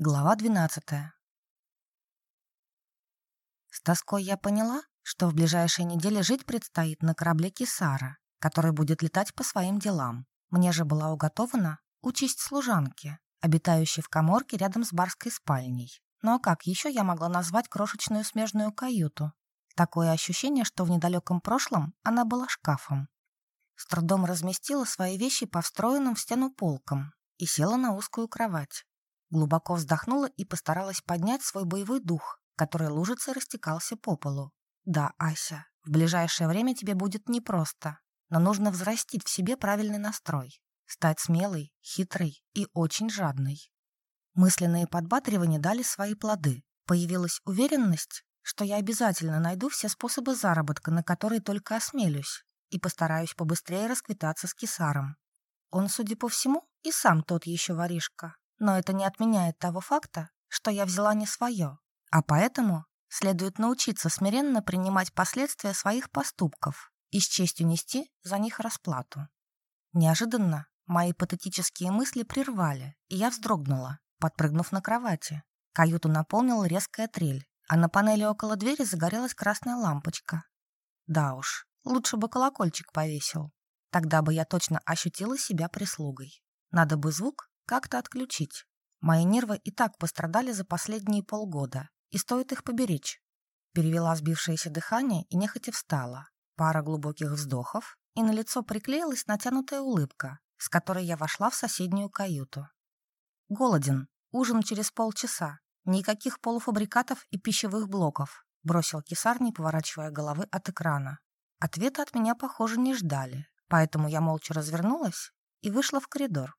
Глава 12. С тоской я поняла, что в ближайшие недели жить предстоит на корабле Кисара, который будет летать по своим делам. Мне же была уготована участь служанки, обитающей в коморке рядом с барской спальней. Ну а как еще я могла назвать крошечную смежную каюту? Такое ощущение, что в недалеком прошлом она была шкафом. С трудом разместила свои вещи по встроенным в стену полкам и села на узкую кровать. Глубоко вздохнула и постаралась поднять свой боевой дух, который лужицей растекался по полу. Да, Ася, в ближайшее время тебе будет непросто, но нужно взрастить в себе правильный настрой, стать смелой, хитрой и очень жадной. Мысленные подбатривания дали свои плоды. Появилась уверенность, что я обязательно найду все способы заработка, на которые только осмелюсь, и постараюсь побыстрее расквитаться с кисаром. Он, судя по всему, и сам тот еще воришка, но это не отменяет того факта, что я взяла не свое, а поэтому следует научиться смиренно принимать последствия своих поступков и с честью нести за них расплату. Неожиданно мои патетические мысли прервали, и я вздрогнула, подпрыгнув на кровати. Каюту наполнила резкая трель, а на панели около двери загорелась красная лампочка. Да уж, лучше бы колокольчик повесил. Тогда бы я точно ощутила себя прислугой. Надо бы звук как-то отключить. Мои нервы и так пострадали за последние полгода, и стоит их поберечь. Перевела сбившееся дыхание и нехотя встала. Пара глубоких вздохов, и на лицо приклеилась натянутая улыбка, с которой я вошла в соседнюю каюту. «Голоден. Ужин через полчаса. Никаких полуфабрикатов и пищевых блоков», бросил кисар, не поворачивая головы от экрана. Ответа от меня, похоже, не ждали, поэтому я молча развернулась и вышла в коридор.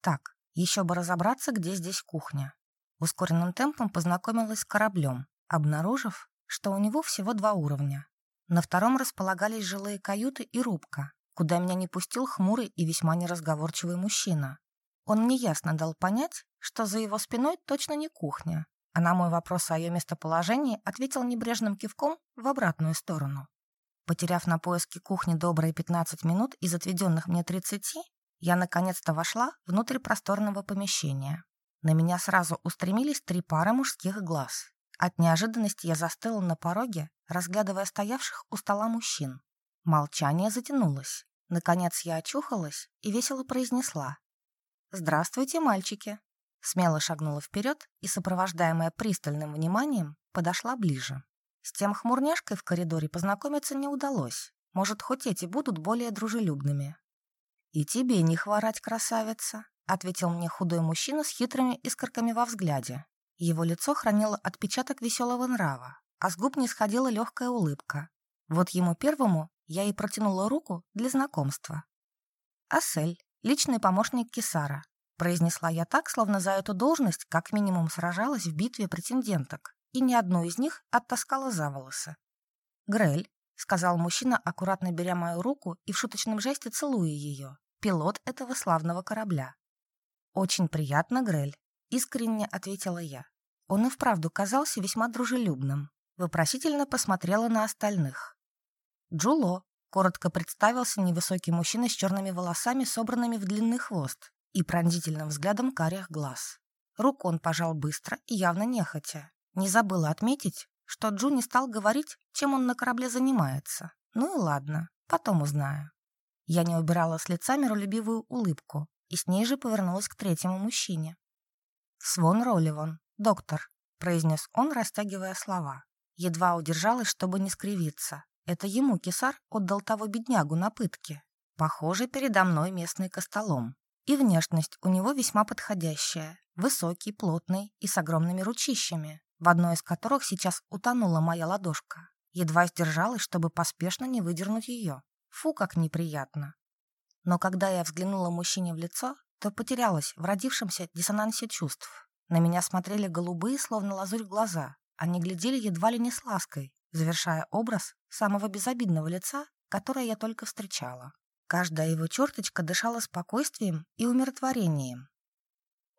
Так, еще бы разобраться, где здесь кухня. Ускоренным темпом познакомилась с кораблем, обнаружив, что у него всего два уровня. На втором располагались жилые каюты и рубка, куда меня не пустил хмурый и весьма неразговорчивый мужчина. Он мне ясно дал понять, что за его спиной точно не кухня, а на мой вопрос о ее местоположении ответил небрежным кивком в обратную сторону. Потеряв на поиске кухни добрые 15 минут из отведенных мне 30, я наконец-то вошла внутрь просторного помещения. На меня сразу устремились три пары мужских глаз. От неожиданности я застыла на пороге, разглядывая стоявших у стола мужчин. Молчание затянулось. Наконец я очухалась и весело произнесла. «Здравствуйте, мальчики!» Смело шагнула вперед и, сопровождаемая пристальным вниманием, подошла ближе. С тем хмурняшкой в коридоре познакомиться не удалось. Может, хоть эти будут более дружелюбными. «И тебе не хворать, красавица», — ответил мне худой мужчина с хитрыми искорками во взгляде. Его лицо хранило отпечаток веселого нрава, а с губ не сходила легкая улыбка. Вот ему первому я и протянула руку для знакомства. «Асель, личный помощник Кисара», — произнесла я так, словно за эту должность как минимум сражалась в битве претенденток, и ни одну из них оттаскала за волосы. «Грель, сказал мужчина, аккуратно беря мою руку и в шуточном жесте целуя ее. Пилот этого славного корабля. «Очень приятно, Грель», — искренне ответила я. Он и вправду казался весьма дружелюбным. Вопросительно посмотрела на остальных. «Джуло», — коротко представился невысокий мужчина с черными волосами, собранными в длинный хвост, и пронзительным взглядом карих глаз. Руку он пожал быстро и явно нехотя. Не забыла отметить, что Джу не стал говорить, чем он на корабле занимается. Ну и ладно, потом узнаю. Я не убирала с лица миролюбивую улыбку и с ней же повернулась к третьему мужчине. «Свон Ролливан, доктор», — произнес он, растягивая слова. Едва удержалась, чтобы не скривиться. Это ему кисар отдал того беднягу на пытки. Похоже, передо мной местный костолом. И внешность у него весьма подходящая. Высокий, плотный и с огромными ручищами в одной из которых сейчас утонула моя ладошка. Едва сдержалась, чтобы поспешно не выдернуть ее. Фу, как неприятно. Но когда я взглянула мужчине в лицо, то потерялась в родившемся диссонансе чувств. На меня смотрели голубые, словно лазурь, глаза. Они глядели едва ли не с лаской, завершая образ самого безобидного лица, которое я только встречала. Каждая его черточка дышала спокойствием и умиротворением,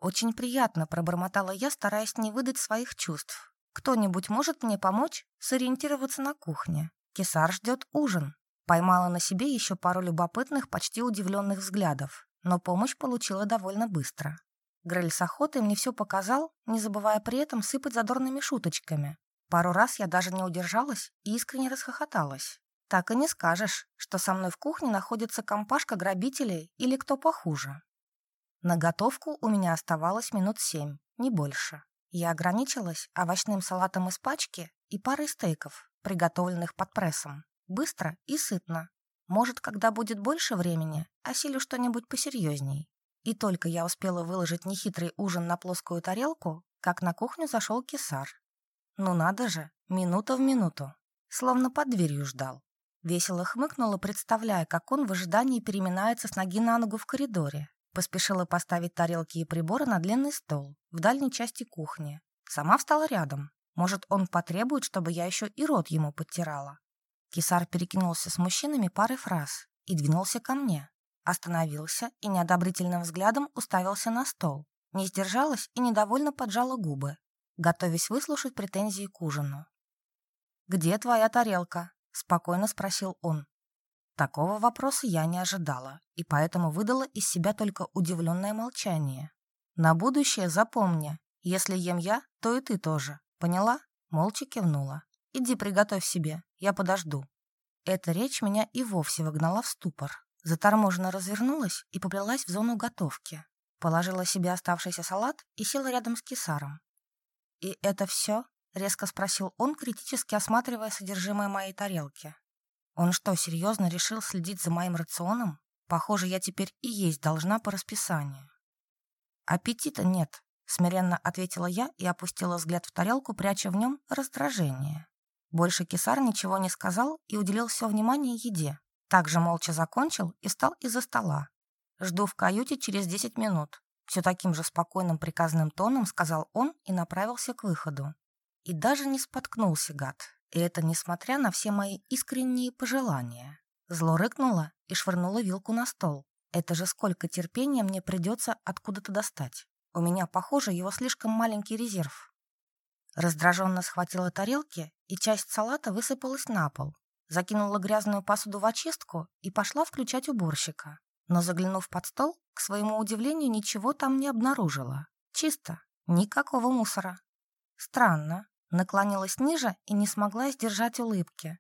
«Очень приятно», — пробормотала я, стараясь не выдать своих чувств. «Кто-нибудь может мне помочь сориентироваться на кухне? Кесар ждет ужин». Поймала на себе еще пару любопытных, почти удивленных взглядов, но помощь получила довольно быстро. Грель с охотой мне все показал, не забывая при этом сыпать задорными шуточками. Пару раз я даже не удержалась и искренне расхохоталась. Так и не скажешь, что со мной в кухне находится компашка грабителей или кто похуже. На готовку у меня оставалось минут семь, не больше. Я ограничилась овощным салатом из пачки и парой стейков, приготовленных под прессом. Быстро и сытно. Может, когда будет больше времени, осилю что-нибудь посерьезней. И только я успела выложить нехитрый ужин на плоскую тарелку, как на кухню зашел кесар. Ну надо же, минута в минуту. Словно под дверью ждал. Весело хмыкнула, представляя, как он в ожидании переминается с ноги на ногу в коридоре. Поспешила поставить тарелки и приборы на длинный стол в дальней части кухни. Сама встала рядом. Может, он потребует, чтобы я еще и рот ему подтирала. Кисар перекинулся с мужчинами парой фраз и двинулся ко мне. Остановился и неодобрительным взглядом уставился на стол. Не сдержалась и недовольно поджала губы, готовясь выслушать претензии к ужину. «Где твоя тарелка?» — спокойно спросил он. Такого вопроса я не ожидала, и поэтому выдала из себя только удивленное молчание. «На будущее запомни, если ем я, то и ты тоже. Поняла?» Молча кивнула. «Иди приготовь себе, я подожду». Эта речь меня и вовсе выгнала в ступор. Заторможенно развернулась и поплелась в зону готовки. Положила себе оставшийся салат и села рядом с кисаром. «И это все?» — резко спросил он, критически осматривая содержимое моей тарелки. «Он что, серьезно решил следить за моим рационом? Похоже, я теперь и есть должна по расписанию». «Аппетита нет», — смиренно ответила я и опустила взгляд в тарелку, пряча в нем раздражение. Больше кисар ничего не сказал и уделил все внимание еде, также молча закончил и встал из-за стола. «Жду в каюте через десять минут», все таким же спокойным приказным тоном сказал он и направился к выходу. И даже не споткнулся, гад. И это несмотря на все мои искренние пожелания. Зло рыкнуло и швырнуло вилку на стол. Это же сколько терпения мне придется откуда-то достать. У меня, похоже, его слишком маленький резерв. Раздраженно схватила тарелки, и часть салата высыпалась на пол, закинула грязную посуду в очистку и пошла включать уборщика. Но заглянув под стол, к своему удивлению, ничего там не обнаружила. Чисто, никакого мусора. Странно. Наклонилась ниже и не смогла сдержать улыбки.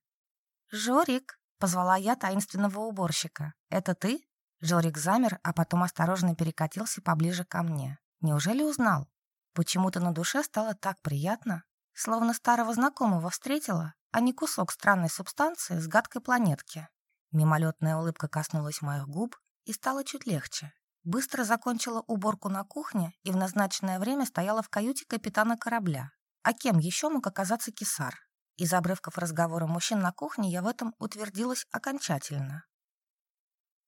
«Жорик!» — позвала я таинственного уборщика. «Это ты?» Жорик замер, а потом осторожно перекатился поближе ко мне. Неужели узнал? Почему-то на душе стало так приятно, словно старого знакомого встретила а не кусок странной субстанции с гадкой планетки. Мимолетная улыбка коснулась моих губ и стало чуть легче. Быстро закончила уборку на кухне и в назначенное время стояла в каюте капитана корабля. А кем еще мог оказаться кисар? Из обрывков разговора мужчин на кухне я в этом утвердилась окончательно.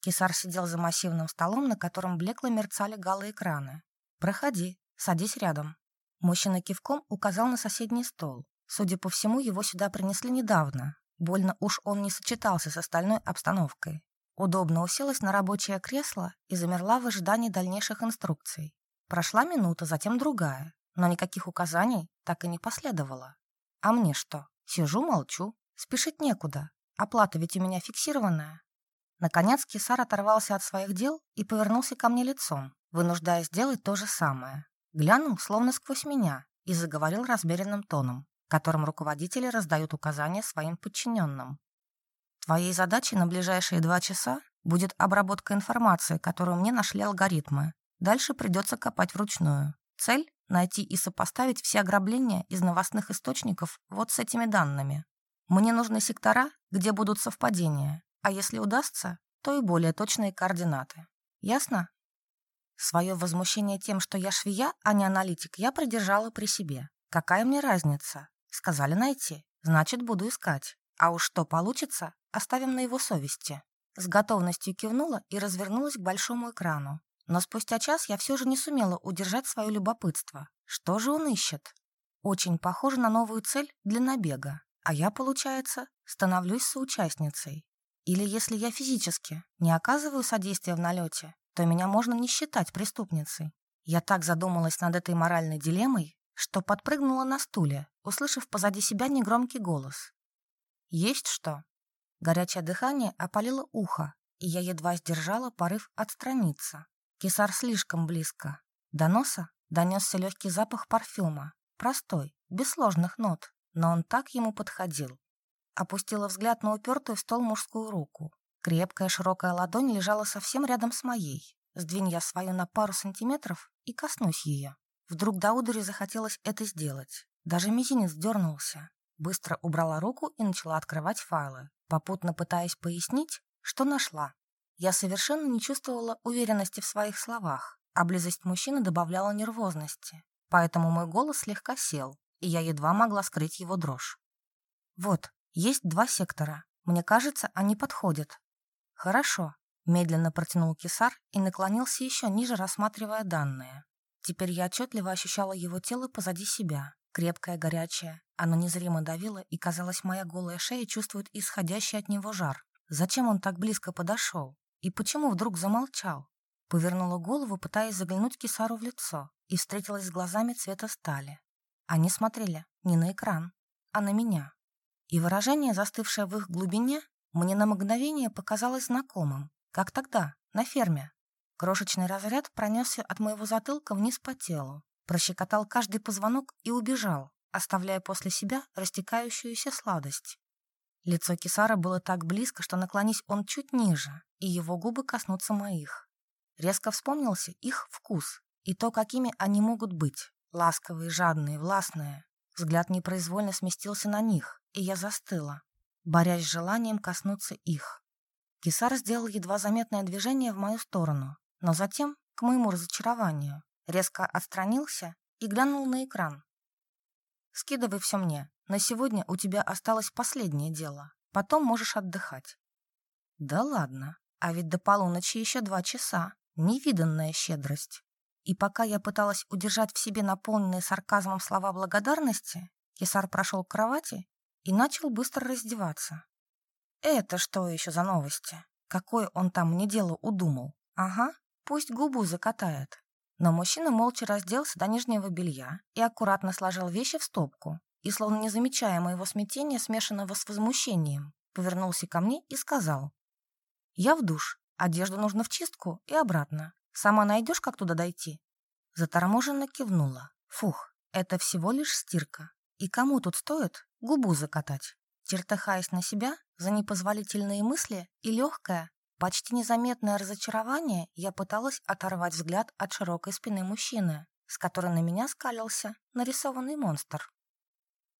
Кисар сидел за массивным столом, на котором блекло мерцали галы-экраны. «Проходи, садись рядом». Мужчина кивком указал на соседний стол. Судя по всему, его сюда принесли недавно. Больно уж он не сочетался с остальной обстановкой. Удобно уселась на рабочее кресло и замерла в ожидании дальнейших инструкций. Прошла минута, затем другая, но никаких указаний так и не последовало. А мне что? Сижу, молчу. Спешить некуда. Оплата ведь у меня фиксированная. Наконец Кисар оторвался от своих дел и повернулся ко мне лицом, вынуждая сделать то же самое. Глянул, словно сквозь меня, и заговорил размеренным тоном которым руководители раздают указания своим подчиненным. Твоей задачей на ближайшие два часа будет обработка информации, которую мне нашли алгоритмы. Дальше придется копать вручную. Цель — найти и сопоставить все ограбления из новостных источников вот с этими данными. Мне нужны сектора, где будут совпадения, а если удастся, то и более точные координаты. Ясно? Свое возмущение тем, что я швея, а не аналитик, я придержала при себе. Какая мне разница? Сказали найти, значит, буду искать. А уж что получится, оставим на его совести. С готовностью кивнула и развернулась к большому экрану. Но спустя час я все же не сумела удержать свое любопытство. Что же он ищет? Очень похоже на новую цель для набега. А я, получается, становлюсь соучастницей. Или если я физически не оказываю содействия в налете, то меня можно не считать преступницей. Я так задумалась над этой моральной дилеммой, что подпрыгнула на стуле, услышав позади себя негромкий голос. «Есть что?» Горячее дыхание опалило ухо, и я едва сдержала порыв отстраниться. Кисар слишком близко. До носа донесся легкий запах парфюма. Простой, без сложных нот, но он так ему подходил. Опустила взгляд на упертую в стол мужскую руку. Крепкая широкая ладонь лежала совсем рядом с моей. Сдвинь я свою на пару сантиметров и коснусь ее. Вдруг до удури захотелось это сделать. Даже мизинец дернулся. Быстро убрала руку и начала открывать файлы, попутно пытаясь пояснить, что нашла. Я совершенно не чувствовала уверенности в своих словах, а близость мужчины добавляла нервозности. Поэтому мой голос слегка сел, и я едва могла скрыть его дрожь. «Вот, есть два сектора. Мне кажется, они подходят». «Хорошо», — медленно протянул Кисар и наклонился еще ниже, рассматривая данные. Теперь я отчетливо ощущала его тело позади себя, крепкое, горячее. Оно незримо давило, и, казалось, моя голая шея чувствует исходящий от него жар. Зачем он так близко подошел? И почему вдруг замолчал? Повернула голову, пытаясь заглянуть Кисару в лицо, и встретилась с глазами цвета стали. Они смотрели не на экран, а на меня. И выражение, застывшее в их глубине, мне на мгновение показалось знакомым, как тогда, на ферме. Крошечный разряд пронесся от моего затылка вниз по телу, прощекотал каждый позвонок и убежал, оставляя после себя растекающуюся сладость. Лицо Кисара было так близко, что наклонись он чуть ниже, и его губы коснутся моих. Резко вспомнился их вкус и то, какими они могут быть. Ласковые, жадные, властные. Взгляд непроизвольно сместился на них, и я застыла, борясь с желанием коснуться их. Кисар сделал едва заметное движение в мою сторону, но затем, к моему разочарованию, резко отстранился и глянул на экран. «Скидывай все мне. На сегодня у тебя осталось последнее дело. Потом можешь отдыхать». «Да ладно. А ведь до полуночи еще два часа. Невиданная щедрость». И пока я пыталась удержать в себе наполненные сарказмом слова благодарности, Кесар прошел к кровати и начал быстро раздеваться. Это что еще за новости? Какое он там мне дело удумал? Ага, пусть губу закатает. Но мужчина молча разделся до нижнего белья и аккуратно сложил вещи в стопку и, словно не замечая моего смятения, смешанного с возмущением, повернулся ко мне и сказал. «Я в душ. Одежду нужно в чистку и обратно. Сама найдешь, как туда дойти?» Заторможенно кивнула. «Фух, это всего лишь стирка. И кому тут стоит губу закатать?» Чертыхаясь на себя за непозволительные мысли и легкое, почти незаметное разочарование, я пыталась оторвать взгляд от широкой спины мужчины, с которой на меня скалился нарисованный монстр.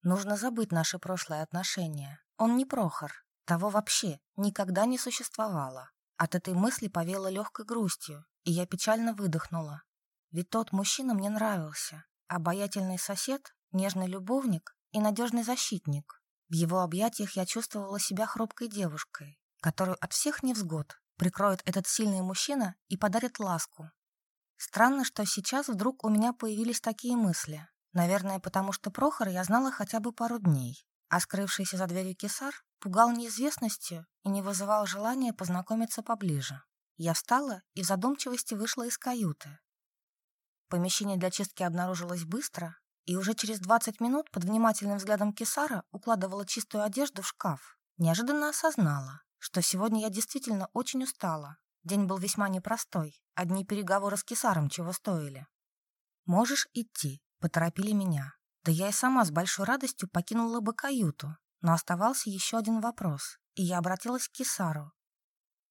Нужно забыть наши прошлые отношения. Он не Прохор. Того вообще никогда не существовало. От этой мысли повела легкой грустью, и я печально выдохнула. Ведь тот мужчина мне нравился. Обаятельный сосед, нежный любовник и надежный защитник. В его объятиях я чувствовала себя хрупкой девушкой, которую от всех невзгод прикроет этот сильный мужчина и подарит ласку. Странно, что сейчас вдруг у меня появились такие мысли. Наверное, потому что Прохора я знала хотя бы пару дней, а скрывшийся за дверью кесар пугал неизвестностью и не вызывал желания познакомиться поближе. Я встала и в задумчивости вышла из каюты. Помещение для чистки обнаружилось быстро, и уже через 20 минут под внимательным взглядом Кесара укладывала чистую одежду в шкаф. Неожиданно осознала, что сегодня я действительно очень устала. День был весьма непростой, одни переговоры с Кесаром чего стоили. «Можешь идти», — поторопили меня. Да я и сама с большой радостью покинула бы каюту, но оставался еще один вопрос, и я обратилась к Кесару,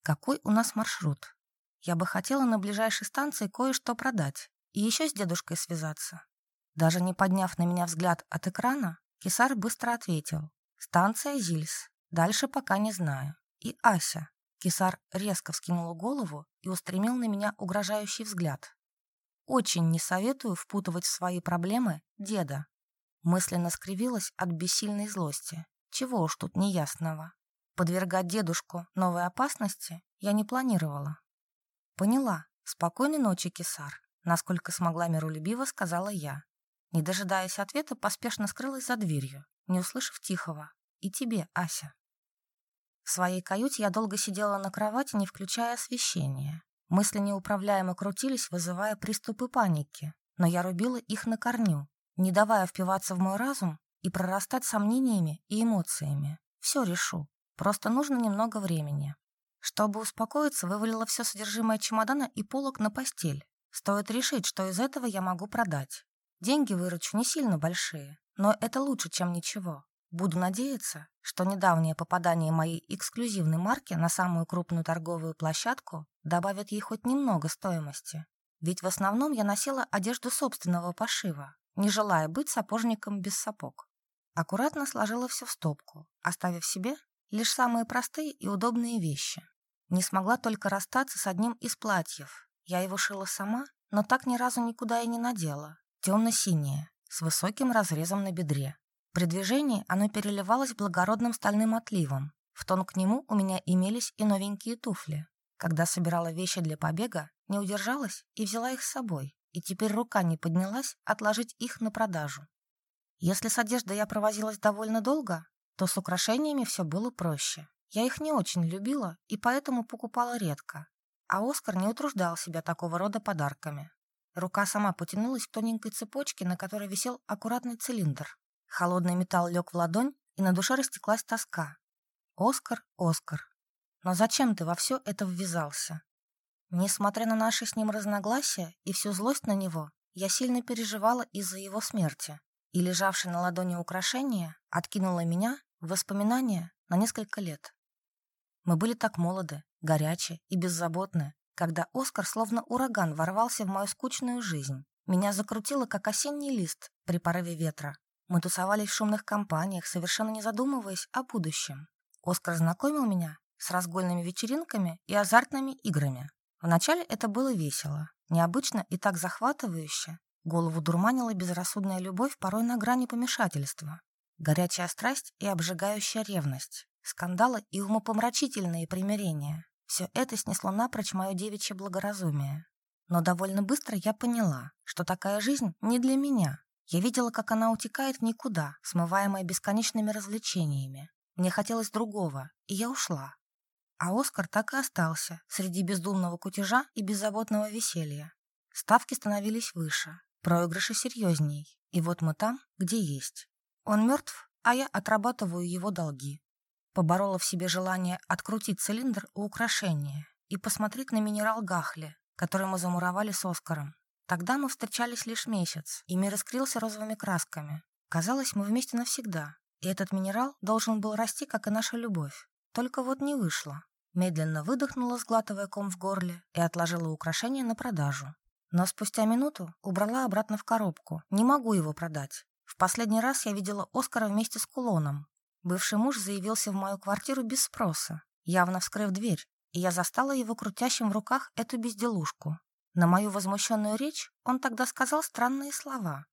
какой у нас маршрут? Я бы хотела на ближайшей станции кое-что продать и еще с дедушкой связаться. Даже не подняв на меня взгляд от экрана, Кисар быстро ответил. Станция Зильс. Дальше пока не знаю. И Ася. Кисар резко вскинул голову и устремил на меня угрожающий взгляд. Очень не советую впутывать в свои проблемы деда. Мысленно скривилась от бессильной злости. Чего уж тут неясного. Подвергать дедушку новой опасности я не планировала. Поняла. Спокойной ночи, Кисар. Насколько смогла миролюбиво, сказала я. Не дожидаясь ответа, поспешно скрылась за дверью, не услышав тихого. И тебе, Ася. В своей каюте я долго сидела на кровати, не включая освещение. Мысли неуправляемо крутились, вызывая приступы паники, но я рубила их на корню, не давая впиваться в мой разум и прорастать сомнениями и эмоциями. Все решу. Просто нужно немного времени. Чтобы успокоиться, вывалила все содержимое чемодана и полок на постель. Стоит решить, что из этого я могу продать. Деньги выручу не сильно большие, но это лучше, чем ничего. Буду надеяться, что недавнее попадание моей эксклюзивной марки на самую крупную торговую площадку добавит ей хоть немного стоимости. Ведь в основном я носила одежду собственного пошива, не желая быть сапожником без сапог. Аккуратно сложила все в стопку, оставив себе лишь самые простые и удобные вещи. Не смогла только расстаться с одним из платьев. Я его шила сама, но так ни разу никуда и не надела. Темно-синее, с высоким разрезом на бедре. При движении оно переливалось благородным стальным отливом. В тон к нему у меня имелись и новенькие туфли. Когда собирала вещи для побега, не удержалась и взяла их с собой, и теперь рука не поднялась отложить их на продажу. Если с одеждой я провозилась довольно долго, то с украшениями все было проще. Я их не очень любила и поэтому покупала редко. А Оскар не утруждал себя такого рода подарками. Рука сама потянулась к тоненькой цепочке, на которой висел аккуратный цилиндр. Холодный металл лег в ладонь, и на душе растеклась тоска. «Оскар, Оскар, но зачем ты во все это ввязался?» Несмотря на наши с ним разногласия и всю злость на него, я сильно переживала из-за его смерти, и лежавшее на ладони украшение откинуло меня в воспоминания на несколько лет. Мы были так молоды, горячие и беззаботны, когда Оскар словно ураган ворвался в мою скучную жизнь. Меня закрутило, как осенний лист при порыве ветра, мы тусовались в шумных компаниях, совершенно не задумываясь о будущем. Оскар знакомил меня с разгольными вечеринками и азартными играми. Вначале это было весело, необычно и так захватывающе. Голову дурманила безрассудная любовь порой на грани помешательства. Горячая страсть и обжигающая ревность. Скандалы и умопомрачительные примирения. Все это снесло напрочь мое девичье благоразумие. Но довольно быстро я поняла, что такая жизнь не для меня, я видела, как она утекает в никуда, смываемая бесконечными развлечениями. Мне хотелось другого, и я ушла. А Оскар так и остался среди бездумного кутежа и беззаботного веселья. Ставки становились выше, проигрыши серьезней. И вот мы там, где есть. Он мертв, а я отрабатываю его долги. Поборола в себе желание открутить цилиндр у украшения и посмотреть на минерал Гахли, который мы замуровали с Оскаром. Тогда мы встречались лишь месяц, и мир искрился розовыми красками. Казалось, мы вместе навсегда, и этот минерал должен был расти, как и наша любовь. Только вот не вышло. Медленно выдохнула, сглатывая ком в горле, и отложила украшение на продажу. Но спустя минуту убрала обратно в коробку. Не могу его продать. В последний раз я видела Оскара вместе с кулоном. Бывший муж заявился в мою квартиру без спроса, явно вскрыв дверь, и я застала его крутящим в руках эту безделушку. На мою возмущенную речь он тогда сказал странные слова.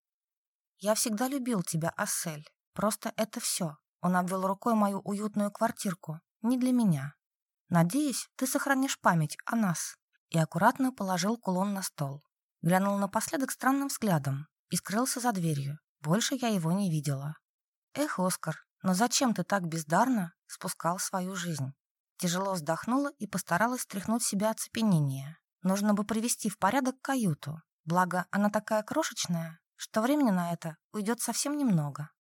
«Я всегда любил тебя, Ассель. Просто это все». Он обвел рукой мою уютную квартирку. «Не для меня. Надеюсь, ты сохранишь память о нас». И аккуратно положил кулон на стол. Глянул напоследок странным взглядом и скрылся за дверью. Больше я его не видела. «Эх, Оскар, но зачем ты так бездарно спускал свою жизнь?» Тяжело вздохнула и постаралась стряхнуть себя оцепенение. Нужно бы привести в порядок каюту. Благо, она такая крошечная, что времени на это уйдет совсем немного.